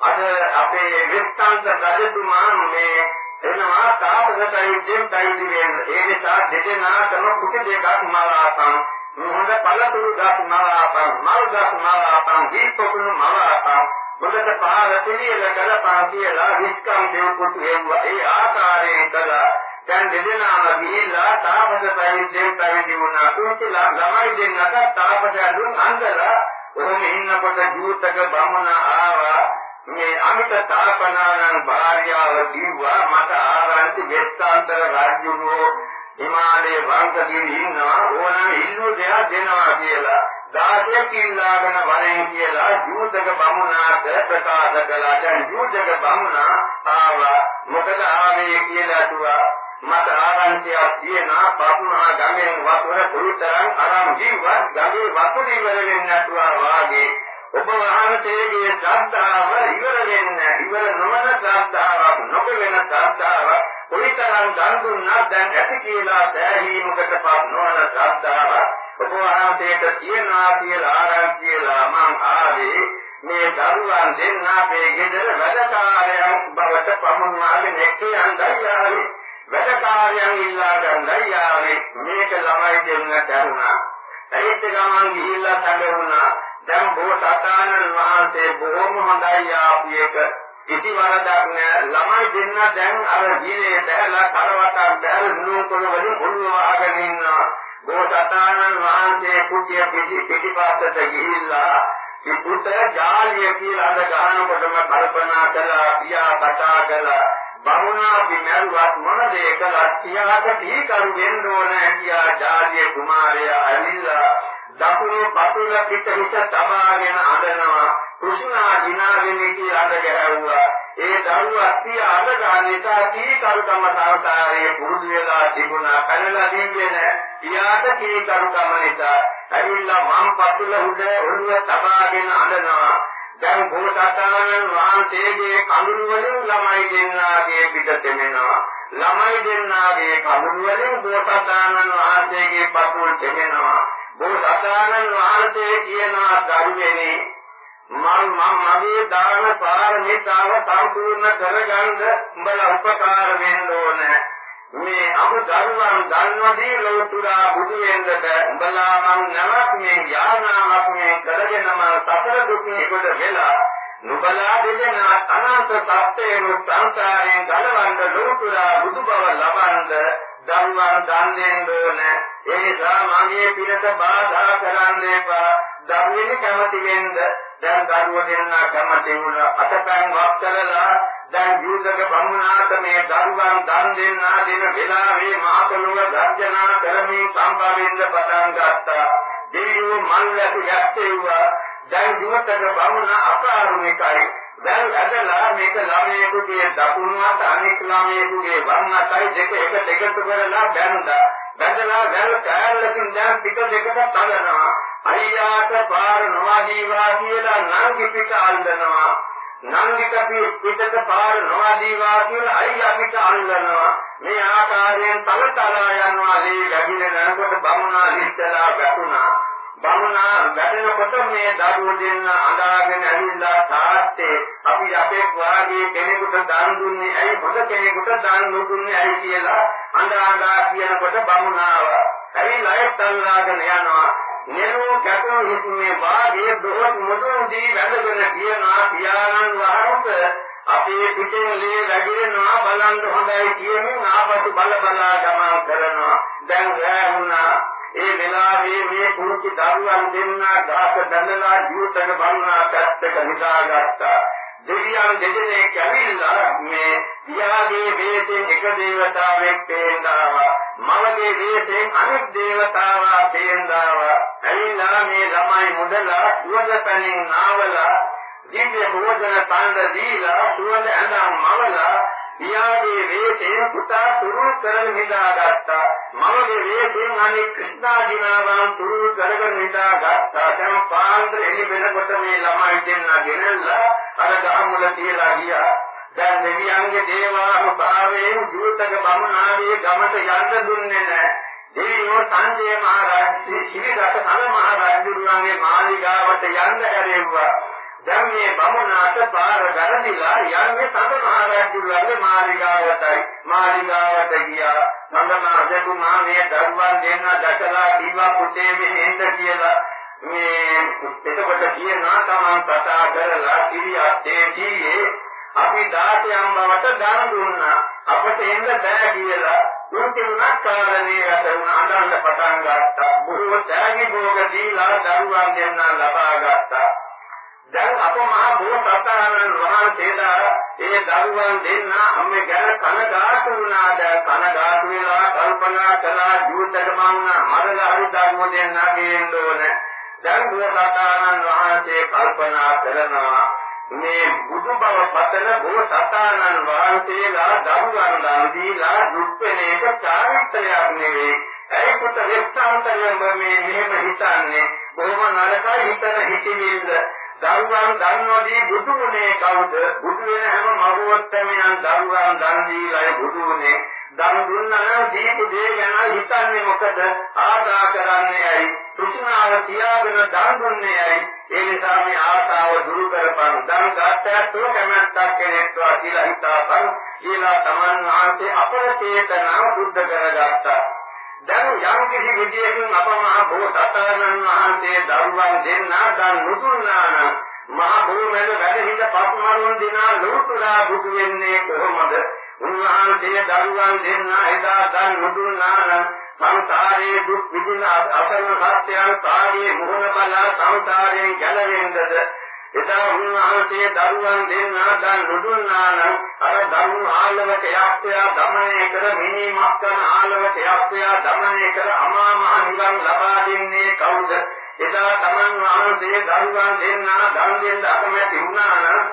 අද අපේ විස්කන්ත රජතුමා මේ එනවා තාපසයියෙන් බයිදි වෙන්න. ඒ නිසා දෙදෙනාටම කුටි දෙකක් මලාපන්. මොහොත පළතුරු ගස් මලාපන්, මල් ගස් මලාපන්, දීපකුණු මලාපන්. මොකද පහල පිළියෙල කරපා කියලා විස්කම් දෙව් කුටි ඒ ආකාරයෙන් කළා. දැන් දෙදෙනාම ගිහිල්ලා තාපස පැවිද්දෙන් පැවිදි වුණා. කුංචි ළමයි දෙන්නට තාපසයන් දුන් අංගලා ඔහොම ඉන්නකොට ජූතක බමුණ ආවා මේ අමිත තාපනානන් භාර්යාව කිව්වා මට ආරංචි වෙස්සාන්තර රාජ්‍යුරෝ හිමාලයේ වංශදී ඉන්නවා. ඕනම ඉල්ලු දෙයක් දෙනවා කියලා. 16ක් ඉල්ලාගෙන වරෙන් කියලා ජූතක බමුණාට ප්‍රකාශ කළා. දැන් ජූතක බමුණා ආවා. මොකද ආවේ කියලා අදුවා මට ආරංචියක් තියෙනවා. පස්මහා ගමෙන් වතුර පුරුතරන් අරන් ජීවත් ගමේ වතුර ඉවර වෙන්නේ නැතුව වාගේ ඔබ වහන්සේගේ ශ්‍රද්ධාව ඉවර වෙන්නේ ඉවර නොවන ශ්‍රද්ධාවක් නොකෙවෙන ශ්‍රද්ධාවක් කොයිතරම් දන් දුන්නත් දැන් ඇති කියලා සෑහීමකටපත් නොවන ශ්‍රද්ධාවක් ඔබ වහන්සේට තියනවා කියලා ආරංචියලා මං ආවේ මේ දරුවන් දෙන්න අපේ ගෙදර වැඩකාරයන් බවට පමුණවාගෙන එක්කේ යන්නයි ආවේ වැඩකාරයන් ඉල්ලා ගන්නයි යාවේ මේක ළමයි දෙන්නට ඇහුණා. ඒත් ගමන් ගිහිල්ලා තඩුණා. දැන් බෝසතාණන් වහන්සේ බොහොම හොඳයි ආපු එක. කිසි වරදක් නෑ ළමයි දෙන්න දැන් අර ජීලේ දැහැලා කරවටක් දැහැලා නුඹ වලින් ඔළුව වහගෙන ඉන්නවා. බෝසතාණන් වහන්සේ කුටිය පිටිපස්සට ගිහිල්ලා ඉපුත ජාලිය කියලා අද ගහනකොටම කල්පනා කළා පියා කතා කළා බමුණාගේ මරුවත් මොන දේ කළත් කියාට දීකරු වෙන්න ඕන කියා ජාතිය කුමාරයා ඇවිල්ලා දකුණේ පතුල පිට හිත තබාගෙන අඬනවා. කෘෂ්ණා දිනාගෙන කියලා අඬ ගැහුවා. ඒ දරුවා සිය අඬ ගන්න නිසා දීකරුකම සංසාරයේ පුරුදු වෙලා තිබුණා. කනලා දින්නේ නැහැ කියාට දීකරුකම නිසා ඇවිල්ලා මම් පතුල උඩ ඔළුව තබාගෙන අඬනවා. දැන් බෝසතාණන් වහන්සේගේ කඳුළු වලින් ළමයි දෙන්නාගේ පිට තෙමෙනවා. ළමයි දෙන්නාගේ කඳුළු වලින් බෝසතාණන් වහන්සේගේ පතුල් තෙමෙනවා. බෝසතාණන් වහන්සේ කියනවා ධර්මෙනි මම මගේ දාන පාරමිතාව සම්පූර්ණ කරගන්න උඹලා උපකාර වෙන්න ඕනේ. මේ අමු දරුවන් දන්නදී ලෝතුරා බුදු වෙන්නට උඹලා මං නැවක් මේ යානාවක් මේ කරගෙන මම සතර දුකේ කොට වෙලා නුබලා දෙදෙන අනන්ත සත්‍යයෙන් සංසාරයෙන් ගලවන්න ලෝතුරා බුදු බව ලබන්න දරුවන් දන් දෙන්න ඕන ඒ නිසා මගේ පිනට බාධා කරන්න එපා දරුවෙනි කැමති වෙන්න දැන් දරුවෝ දෙන්න කැමති වුණා අතපෑන් වක් කරලා දැන් ජීවිතක බමුණාට මේ දරුවන් දන් දෙන්නා දෙන වෙලාවේ මාතලුව ගර්ජනා කරමින් සම්භාවෙන්න පටන් ගත්තා. දෙවියෝ මල්ලට යැත්තේවා. දැන් ජීවිතක බමුණ අකාරුණිකයි. දැන් ඇදලා මේක ළමයෙකුගේ දකුණු අත අනෙක් ළමයෙකුගේ වම් අතයි දෙක එකට එකතු කරලා බැඳලා. බැඳලා වැල් කෑල්ලකින් දැන් පිට දෙකට තලනවා. අයියාට පාර නොවදීවා කියලා නංගි පිට අල්ලනවා. නංගිට පිටක පාර නොවදීවා කියලා අයියා පිට අල්ලනවා මේ ආකාරයෙන් තලතලා යනවා මේ ගැගින යනකොට බමුණා හිටලා වැටුණා බමුණා වැටෙනකොට මේ දරුවෝ දෙන්න අඬාගෙන ඇවිල්ලා තාත්තේ අපි අපේ වාගේ කෙනෙකුට දන් දුන්නේ ඇයි? හොඳ කෙනෙකුට දන් නොදුන්නේ ඇයි? කියලා අඬා අඬා කියනකොට බමුණාව ඇවිල්ලා ඒත් අල්ලාගෙන යනවා. නෙළුම් කැටුම් හිස්මේ වාගේ දොහොත් මුදුන්දී වැඳගෙන කියනවා පියාණන් වහන්සේ අපේ පිටේ ලේ වැగిරෙනවා බලන්න හොඳයි කියමින් ආපසු බල බලා ගමන් කරනවා. දැන් වැහුණා ඒ වෙලාවේ මේ පුරුකි දරුවන් දෙන්නා ගාක දඬලා ජීවිතක බන්නා පැත්තක නිදාගත්තා. දෙවියන් දෙදෙනෙක් ඇවිල්ලා මේ පියාගේ වේදෙන් එක දේවතාවෙක් පේනවා මවගේ වේදෙන් අනෙක් දේවතාවා පේනවා ඇවිල්ලා මේ ළමයි මුදලා සුවඳ පැනින් නාවලා දිව්‍ය භෝජන පඬ දීලා සුවඳ ඇඳන් මවලා පියාගේ වේදෙන් පුතා තුරු කරගෙන හිදාගත්තා මවගේ වේදෙන් අනෙක් ක්‍රිෂ්ණා දිනාවන් තුරු කරගෙන හිදාගත්තා දැන් පාන්දර එළි වෙනකොට මේ ළමයි දෙන්න ගෙනල්ලා අර ගහමුල තියලා ගියා. දැන් දෙවියන්ගේ දේවානුභාවයෙන් ජීවිතක බමුණාගේ ගමට යන්න දුන්නේ නැහැ. දෙවියෝ සංජය මහ රජු ශිවිදක සම මහ රජුගේ මාලිගාවට යන්න ඇරෙව්වා. දැන් මේ බමුණාට පාර වැරදිලා යන්නේ සම මහ රජුගේ මාලිගාවටයි මාලිගාවට ගියා මම අදතුමා මේ දරුවන් දෙන්න දැකලා දීවා පුතේ මෙහෙන්ද කියලා මේ එතකොට කියනවා තමන් කතා කරලා කිරියත් ඒ කීයේ අපි 16න් බවට දන් දුන්නා. අපට එන්න බෑ කියලා උන්තිමක් කාරණේ රැඳුන අඬන්න පටන් ගත්තා. බොහෝ ත්‍යාගී භෝග දීලා දරුවන් දෙන්න ලබා ගත්තා. දැන් අප මහා බෝසතාණන් වහන්සේලා ඒ දරුවන් දෙන්න අම්මේ ගැන කනගාටු වුණාද කනගාටු වෙලා කල්පනා කළා ජීවිතේ මම මරලා හරි ධර්ම දෙන්න ගේන්න ඕනේ. දැන් බෝසතාණන් වහන්සේ කල්පනා කරනවා මේ බුදු බව පතන බෝසතාණන් වහන්සේලා දරුවන් දන් දීලා දුක් වෙන එක චාරිත්‍රයක් නෙවෙයි. ඒ කොට වෙස්සාන්තරයෙන් මේ මෙහෙම හිතන්නේ බොහොම නරකයි හිතන හිතවිල්ල. දරුවන් දන් නොදී බුදු වුණේ කවුද? බුදු වෙන හැම මහෝත්තමයන් දරුවන් දන් දීලා බුදු වුණේ. දන් දුන්නා නම් දීපු දේ ගැන හිතන්නේ මොකද? ආශා කරන්නේ ඇයි? තෘෂ්ණාව තියාගෙන දන් දුන්නේ ඇයි? ඒ නිසා මේ ආසාව දුරු කරපන් දන් ගත්තට කැමැත්තක් කෙනෙක්වා කියලා හිතාපන් කියලා තමන් වහන්සේ අපර චේතනාව බුද්ධ කරගත්තා දැන් යම් කිසි විදියකින් අප මහ බෝසතාණන් වහන්සේ දරුවන් දෙන්නා දන් නුදුන්නා නම් මහ බෝමෙල වැඩ හිට පස්මරුන් දිනා ලෝතුරා බුදු වෙන්නේ කොහොමද? උන්වහන්සේ දරුවන් දෙන්නා එදා දන් නුදුන්නා නම් සංසාරයේ දුක් විඳින අසරණ සත්‍යයන් කාගේ මොහොන බලා සංසාරයෙන් ගැලවෙන්නද? එදා උන්වහන්සේ දරුවන් දෙන්නා දන් නුදුන්නා නම් අර දරුණු ආලවක යක්ෂයා දමනය කර මිනිමක් කරන ආලවක යක්ෂයා දමනය කර අමා මහ නිවන් ලබා දෙන්නේ කවුද එදා තමන් වහන්සේ දරුවන් දෙන්නා දන් දෙන්න අකමැති වුණා නම්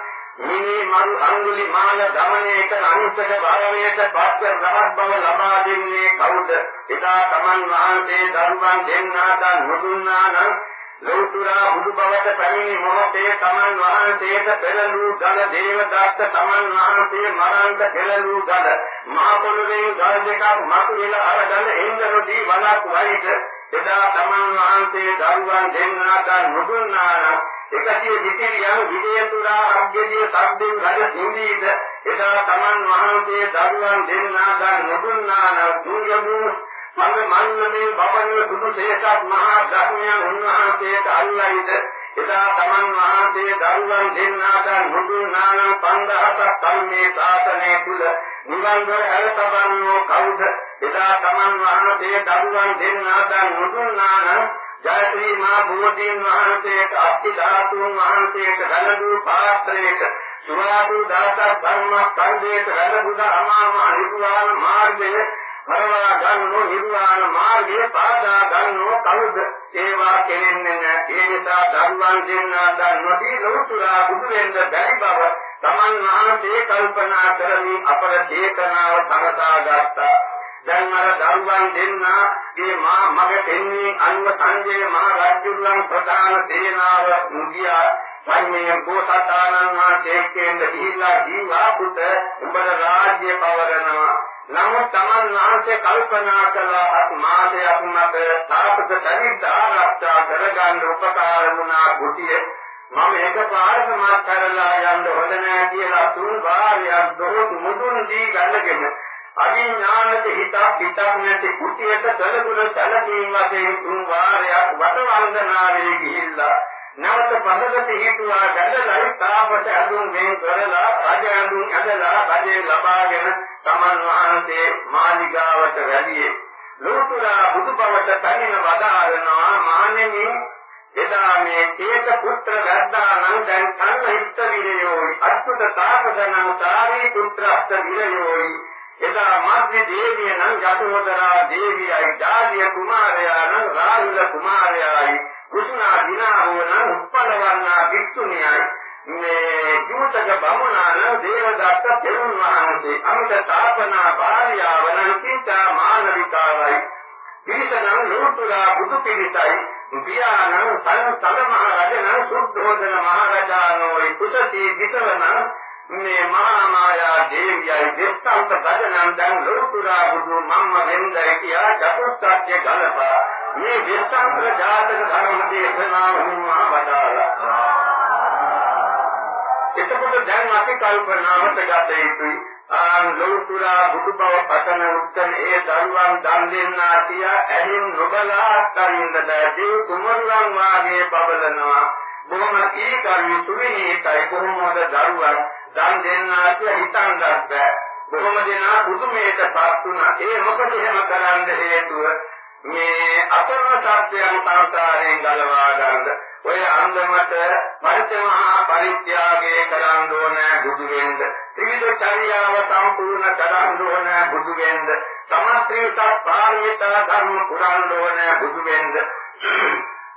මිනී මරු අඟුලි මාල ගමනේ එක අනුසක භාවයට පස්ස රහත් බව ලබා දෙන්නේ කවුද? එදා තමන් වහන්සේ දරුවන් දෙන්නාට නුදුන්නා නම් ලෞතුරා බුදු බවට පැමිණි මොහොතේ තමන් වහන්සේට පෙරළූ ගල දේවදත්ත තමන් වහන්සේ මරන්ත පෙරළූ ගල මහ පොළොවේ ගල් දෙකක් මතුවෙලා අරගෙන එන්දරදී වලක් වයිද? එදා තමන් වහන්සේ දරුවන් දෙන්නාට නුදුන්නා නම් එකසිය සිටින යන විජයතුරා අග්ගදී සබ්දෙන් රජ සිඳීද එදා තමන් වහන්සේ දරුවන් දෙන්නා ගන්න නොදුන්නා නම් දුර්යමු මඟ මන්නමේ බබන බුදු සේසත් මහා ධර්මයන් උන්වහන්සේට අල්ලයිද? එදා තමන් වහන්සේ දරුවන් දෙන්නා ගන්න නොදුන්නා නම් 5000ක් කල්මේ සාසනය තුල නිවන් දොර හැරතබන්නෝ කවුද? එදා තමන් වහන්සේ දරුවන් දෙන්නා ගන්න නොදුන්නා නම් ජයශ්‍රී මා බෝධීන් වහන්සේට අත්ති ධාතුන් වහන්සේට ගලදු පාත්‍රයක සුවාදු දාසක් ධර්ම ස්කන්ධයට ගලදු අමාම නිර්වාණ මාර්ගය කරවා ගන්නෝ නිර්වාණ මාර්ගය පාදා ගන්නෝ කවුද? ඒවා කෙරෙන්නේ නැහැ ඒ නිසා ධර්මයන් දෙන්නා දන්නෝදී ලෝතුරා බුදු වෙන්න බැරි බව තමන් වහන්සේ කල්පනා කරමින් අපර චේතනාව සමසා ගත්තා. දැන් අර දරුවන් දෙන්නා මේ මා මග දෙන්නේ අන්ව සංජය මහ රජුලන් ප්‍රධාන සේනාව මුදියා සංයේ බෝසතාණන් වහන්සේ කෙන්ද දීලා ජීවා පුත උඹට රාජ්‍ය පවරනවා. නමුත් තමන් වහන්සේ කල්පනා කළා මාසයක් මත තාපක දරිද්ද ආරක්ෂා කරගන්න උපකාර වුණා කුටිය. මම එකපාරට මාත් කරලා යන්න හොඳ නෑ කියලා තුන් වාරයක් දොස් මුදුන් දී ගන්නගෙන අවිඥානික හිතක් හිතක් නැති කුටියට දලගුණ සැලකීම් වශයෙන් තුන් වාරයක් වටවන්දනාවේ ගිහිල්ලා නැවත පදකට හේතුවා ගැඳලා තාපට අඳුන් වෙන් කරලා රජ අඳුන් ඇඳලා රජේ ලබාගෙන තමන් වහන්සේ මාලිගාවට වැඩියේ ලෝතුරා බුදුබවට තනින වදාරනවා මානෙනි එදා මේ තේක පුත්‍ර වැද්දා නම් දැන් කන්න හිත විරයෝයි අත්තුත තාපදනං සාරී පුත්‍ර අස්ත විරයෝයි එදා මාත්‍රි දේවිය නම් යතෝදරා දේවියයි ජාතිය කුමාරයා නම් රාහුල කුමාරයායි. කුෂ්ණා දිනාවෝ නම් උප්පලවන්නා භික්ෂුණියයි. මේ ජූතක බමුණාන දේවදත්ත තෙරුන් වහන්සේ අමිත තාපනා භාර්යාව නම් සීතා මානවිකාවයි. පිරිසනම් ලෝතුරා බුදු පිරිසයි පියාණන් සල් සල මහ රජ නම් සුද්ධෝදන මහ රජානෝයි කුසී විසවනම් මේ මහා මායා දේවියයි දෙස්සන්ත ගජනන් දැන් ලෝතුරා බුදු මම්ම වෙන්දයි කියා චතුස්සත්‍ය ගලපා. මේ දෙස්සන්ත ජාතක ධර්ම දේශනාව හිමා වදාලා එතකොට දැන් අපි කල්පනාවට ගත යුතුයි. ආන් ලෝතුරා බුදු බව පතන උත්තර ඒ දරුවන් දන් දෙන්නා කියා ඇහින් නොබලා අත්රින්ද දැදී කුමරුවන් වාගේ බබලනවා. බොහොම කීකරු සුවිනීතයි කොහොමද දරුවන් දන් දෙන්නා කියලා හිතන්නත් බෑ. බොහොම දෙනා පුදුමයටපත් වුණා. ඒ මොකද එහෙම කරන්න හේතුව? මේ අතරම සත්‍යයන් සංසාරයෙන් ගලවා ගන්න ඔය අන්දමට පරිත්‍යාග පරිත්‍යාගය කරන්න ඕන බුදු වෙන්න. ත්‍රිවිධ චර්යාව සම්පූර්ණ කරන්න ඕන බුදු වෙන්න. සමත්‍රිත පාරමිතා ධර්ම පුරන්න ඕන බුදු වෙන්න.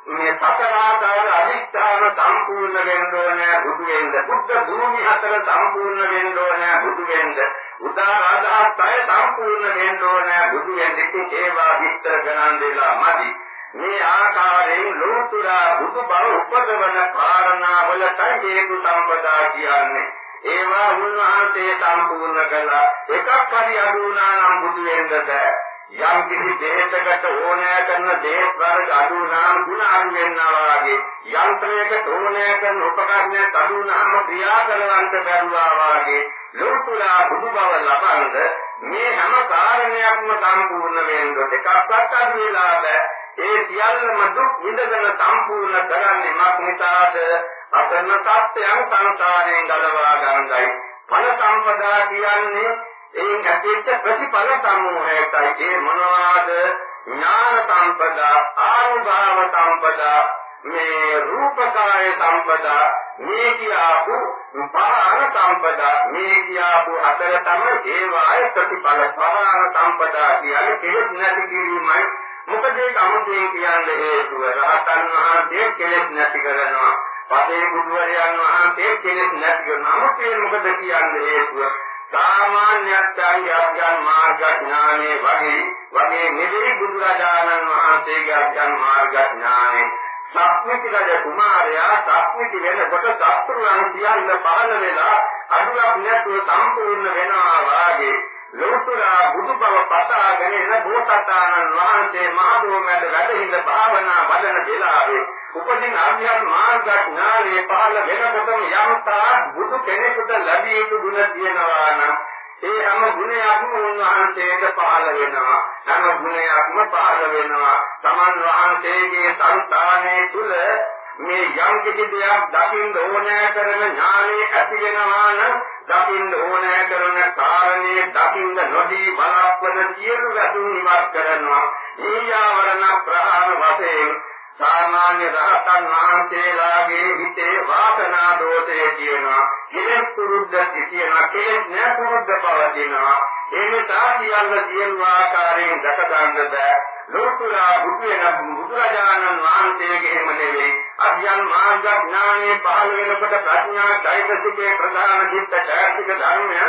මේ සතරාකාර අධිෂ්ඨාන සම්පූර්ණ වෙන්න ඕනේ බුදු වෙන්න. බුද්ධ භූමි හතර සම්පූර්ණ වෙන්න ඕනේ බුදු වෙන්න. උදාරාදාස්තය සම්පූර්ණ වෙන්න ඕනේ බුදු වෙන්න. ඉතින් ඒවා විස්තර ගණන් දෙලා මදි. මේ ආකාරයෙන් ලෝතුරා බුදු බව උපදවන කාරණාවලට හේතු සම්පදා කියන්නේ. ඒවා උන්වහන්සේ සම්පූර්ණ කළා. එකක් හරි අඩු වුණා නම් බුදු වෙන්න බෑ. යම් කිසි දෙයකට ඕනෑ කරන දේත් වර්ග අඩු නම් ಗುಣ අඩු වෙනවා වගේ යන්ත්‍රයකට ඕනෑ කරන උපකරණයක් අඩු නම් ක්‍රියා කරවන්න බැරුවා වගේ ලෝතුරා බුදු බව ලබනද මේ හැම කාරණයක්ම සම්පූර්ණ වෙන්න එකක්වත් අඩු වෙලා බෑ ඒ සියල්ලම දුක් විඳගෙන සම්පූර්ණ කරන්නේ මක් නිසාද? අසන්න සත්‍යයන් සංසාරයෙන් ගලවා ගන්නයි. ඵල සම්පදා කියන්නේ එයින් ඇතිවෙච්ච ප්‍රතිඵල සමූහයයි ඒ මොනවාද? ඥාන සම්පදා ආනුභාව සම්පදා මේ රූපකාය සම්පදා මේ කියාපු පරාණ සම්පදා මේ කියාපු අතර තමයි ඒවාය ප්‍රතිඵල. පරාණ සම්පදා කියන්නේ කෙලෙස් නැති කිරීමයි. මොකද ඒක අමුතෙන් කියන්නේ හේතුව? රහතන් වහන්සේ කෙලෙස් නැති කරනවා. පසේ බුදුරයන් වහන්සේ කෙලෙස් නැති කරනවා. අමුතෙන් මොකද කියන්නේ හේතුව? සාමාන්‍යත්යන් යඥාන මාර්ග ඥානේ වගේ වගේ නෙවෙයි බුදුරජාණන් වහන්සේගේ අඥාන මාර්ග ඥානේ සක්මිති රජ කුමාරයා සක්මිති වෙනකොට සත්‍රුවන් සියල්ල පහළ වෙලා අඩුවක් නැතුව සම්පූර්ණ වෙනවා වාගේ ලෝතුරා බුදු බව පතාගෙන එන බෝසතාණන් වහන්සේ මහදෝමැද වැඩ හිඳ භාවනා වදන වෙලාවේ උපදින ආර්යයන් මාර්ග ඥානයේ පහළ වෙනකොටම යම් තාක් බුදු කෙනෙකුට ලැබිය යුතු ගුණ තියෙනවා නම් ඒ හැම ගුණයක්ම උන්වහන්සේට පහළ වෙනවා. හැම ගුණයක්ම පහළ වෙනවා. තමන් වහන්සේගේ සංස්ථානයේ තුල මේ යම් කිසි දෙයක් දකින්න ඕනෑ කරන ඥානෙ ඇති වෙනවා නම් දකින්න ඕනෑ කරන කාරණේ දකින්න නොදී බලක්වන සියලු වැදුම් ඉවත් කරනවා. ඊයාවරණ ප්‍රහාණ වශයෙන් සාමාන්‍ය රහතන් වහන්සේලාගේ හිතේ වාසනා දෝෂය කියනවා. කෙලෙස් පුරුද්ද කියනවා කෙලෙස් නැ පුරුද්ද පවතිනවා. ඒ නිසා සියල්ල සියලු ආකාරයෙන් දැක ගන්න බෑ ලෝතුරා බුදු වෙන බුදුරජාණන් වහන්සේගේ එහෙම නෙවෙයි. අභ්‍යන් මාර්ග ඥානයේ පහළ වෙනකොට ප්‍රඥා චෛතසිකේ ප්‍රධාන චිත්ත චෛතසික ධර්මය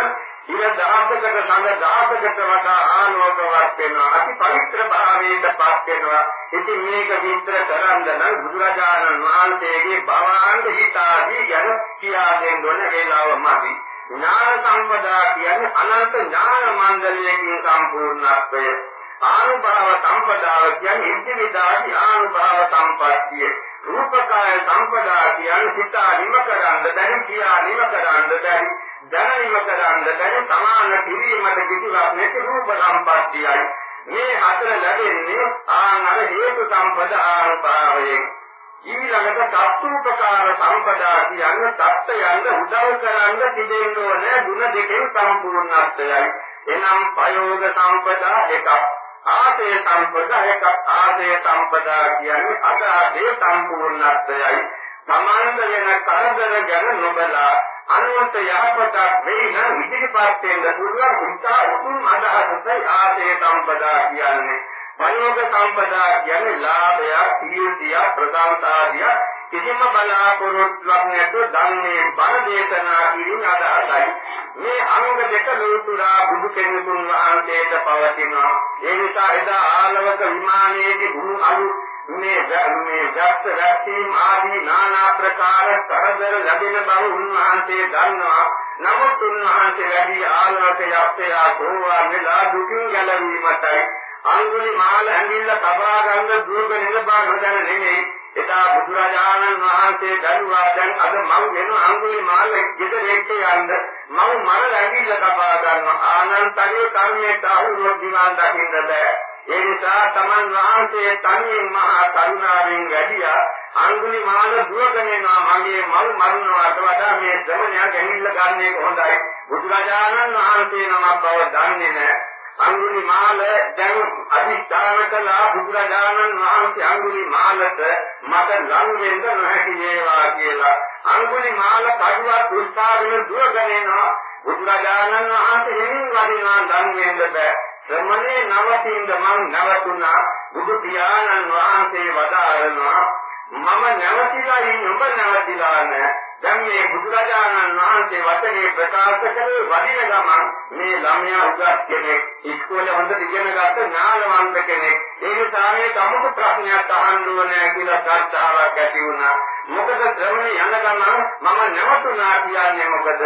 ඉර දහසකට සංඝ දහසකට වඩා ආලෝකවත් වෙනවා. අති පවිත්‍ර භාවයට පත් වෙනවා. ඉතින් මේක විස්තර කරන්න නම් බුදුරජාණන් වහන්සේගේ භවාන්ත හිතාදී ගැන කියා දෙන්න ඕන වේලාව මදි. ඥාන සම්පදා කියන්නේ අනන්ත ඥාන මණ්ඩලයකින් සම්පූර්ණත්වය. ආනුභාව සම්පදාව කියන්නේ ඉන්ද්‍රියදාහි ආනුභාව සම්පත්තිය. රූපකාය සම්පදා කියන්නේ හිතා නිම කරන්න බැරි කියා නිම කරන්න බැරි දැනීම කරන්න බැරි සමාන කිරීමට කිසිවක් නැති රූප සම්පත්තියයි. මේ හතර ලැබෙන්නේ ආන් අර හේතු සම්පදානුභාවයෙන් ඊළඟට සත්තුපකාර සම්පදා කියන්නේ සත්‍යයන්ද උදව් කරන්න තිබෙන්න ඕනේ ಗುಣ දෙකෙන් සම්පූර්ණත්වයයි. එනම් ප්‍රයෝග සම්පදා එකක් ආසේ සම්පදා එකක් ආසේ සම්පදා කියන්නේ අදාසේ සම්පූර්ණත්වයයි. සමාන්ත වෙන කරදර ගැන නොබලා අනුන්ට යහපතක් වෙයි නම් ඉදිරිපත් වෙන්න පුළුවන් උත්සාහ උතුම් අදහසයි ආශය සම්පදා කියන්නේ. ප්‍රයෝග සම්පදා කියන්නේ ලාභයක්, කීර්තියක්, ප්‍රසන්නතාවයක් කිසිම බලාපොරොත්තුවක් නැතුව ධර්මයේ බල දේශනා කිරීම අදහසයි. මේ අංග දෙක ලෝතුරා බුදු කෙනෙකුන් වහන්සේට පවතිනවා. ඒ නිසා එදා ආලවක විමානයේදී ගුණ අලු මේ මේ ජස්ත රැස්වීම ආදී নানা ප්‍රකාර කරදර ලැබෙන බව උන්වහන්සේ දන්නවා. නමුත් උන්වහන්සේ වැඩි ආලෝකයක් යක්ෂයා සෝවා මෙලා දුකින් ගැලවීමටයි අඟුලි මාල ඇඟිල්ල තබා ගන්න දුක නිලපා නොදැන නෙමෙයි. එදා බුදුරජාණන් වහන්සේ දන්වා දැන් අද මම වෙන අඟුලි මාල ගෙදර එක්ක යන්න මම මර ඇඟිල්ල තබා ගන්නවා. ආනන්තරේ කර්මයට අහුනොත් දිවාන් දකින්න බෑ. ඒ නිසා තමන් වහන්සේ තනියෙන් මහා කරුණාවෙන් වැඩියා. අඟුලිමාල දුවගෙන යනවා මගේ මල් මරනවාට වඩා මේ ශ්‍රමණයා ගැහිල්ල ගන්න එක හොඳයි. බුදුරජාණන් වහන්සේ නමක් බව දන්නේ නැහැ. අඟුලිමාල දැන් අධිෂ්ඨාන කළා බුදුරජාණන් වහන්සේ අඟුලිමාලට මට ලං වෙන්න නොහැකි වේවා කියලා. අඟුලිමාල කඩුවක් උස්සාගෙන දුවගෙන යනවා බුදුරජාණන් වහන්සේ හිමින් වදිනා ලං වෙන්න බෑ. ශ්‍රමණේ නවතින්ද මං නවතුණා බුදු පියාණන් වහන්සේ වදාරනවා මම නැවතිලා ඉන්නේ ඔබ නැවතිලා නැහැ. දැන් මේ බුදුරජාණන් වහන්සේ වචනේ ප්‍රකාශ කළේ වදින ගමන් මේ ළමයා උගත් කෙනෙක් ඉස්කෝලේ හොඳට ඉගෙන ගත්ත ඥානවන්ත කෙනෙක්. ඒ නිසා මේ කමුතු ප්‍රශ්නයක් අහන්න ඕනේ කියලා ශ්‍රද්ධාවක් ඇති වුණා. මොකද ශ්‍රවණේ යන ගමන් මම නැවතුණා කියන්නේ මොකද?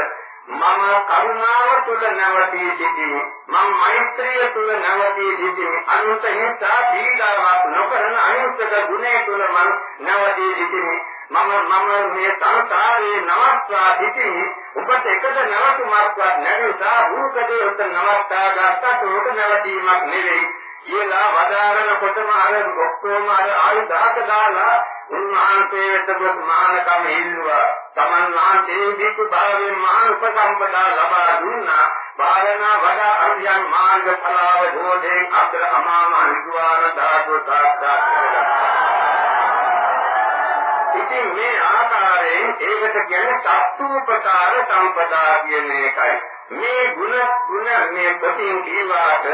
මම කරුණාව තුල නැවතී සිටිමි. මම මෛත්‍රිය තුල නැවතී සිටිමි. අනුත හිංසා දීගාවක් නොකරන අනුත්තක ගුණය තුල මම නැවතී සිටිමි. මම මම මේ සංසාරේ නවත්වා සිටිමි. ඔබට එකද නැවතුමක්වත් නැවිසා භූකදී උත් නවත්තා ගත්තට උට නැවතීමක් නෙවෙයි. කියලා වදාරන කොටම අර ඔක්කොම අර ආයුධාක දාලා උන්වහන්සේ වෙතකොට මානකම ඉල්ලුවා. තමන් වහන්සේ දීපු භාවයෙන් මාන උපසම්පදා ලබා දුන්නා. භාවනා වඩා අරියන් මාර්ග ඵලාව දෝදෙන් අග්‍ර අමාම නිර්වාණ ධාතු සාක්ෂාත් ඉතින් මේ ආකාරයෙන් ඒකට කියන්නේ සත්තුපකාර සම්පදා කියන එකයි. මේ ගුණ ගුණ මේ ප්‍රතින් කීවාට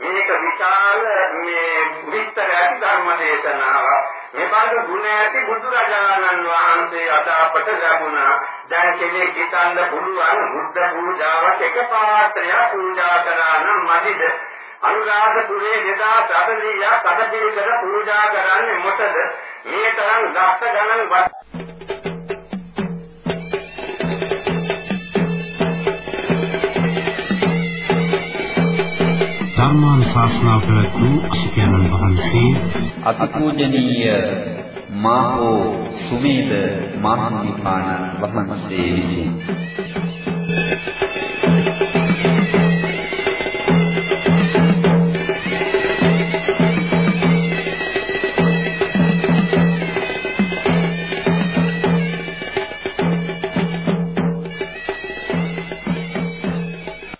මේක විශාල මේ විස්තර ඇති ධර්ම දේශනාවක්. මේ බඳු ගුණ ඇති බුදුරජාණන් වහන්සේ අද අපට ලැබුණා. දැන් කෙනෙක් හිතන්න පුළුවන් බුද්ධ පූජාවක් එක පාත්‍රයක් පූජා කරා නම් මදිද? අනුරාධපුරේ 2040 කඩපිලිකර පූජා කරන්නේ මොකද? මේ තරම් ලක්ෂ ගණන් ධර්මානුශාසනා පැවැත් වූ අසිකයන්න් වහන්සේ අතිපූජනීය මාහෝ සුමේද මහනිපාණන් වහන්සේ විසිනි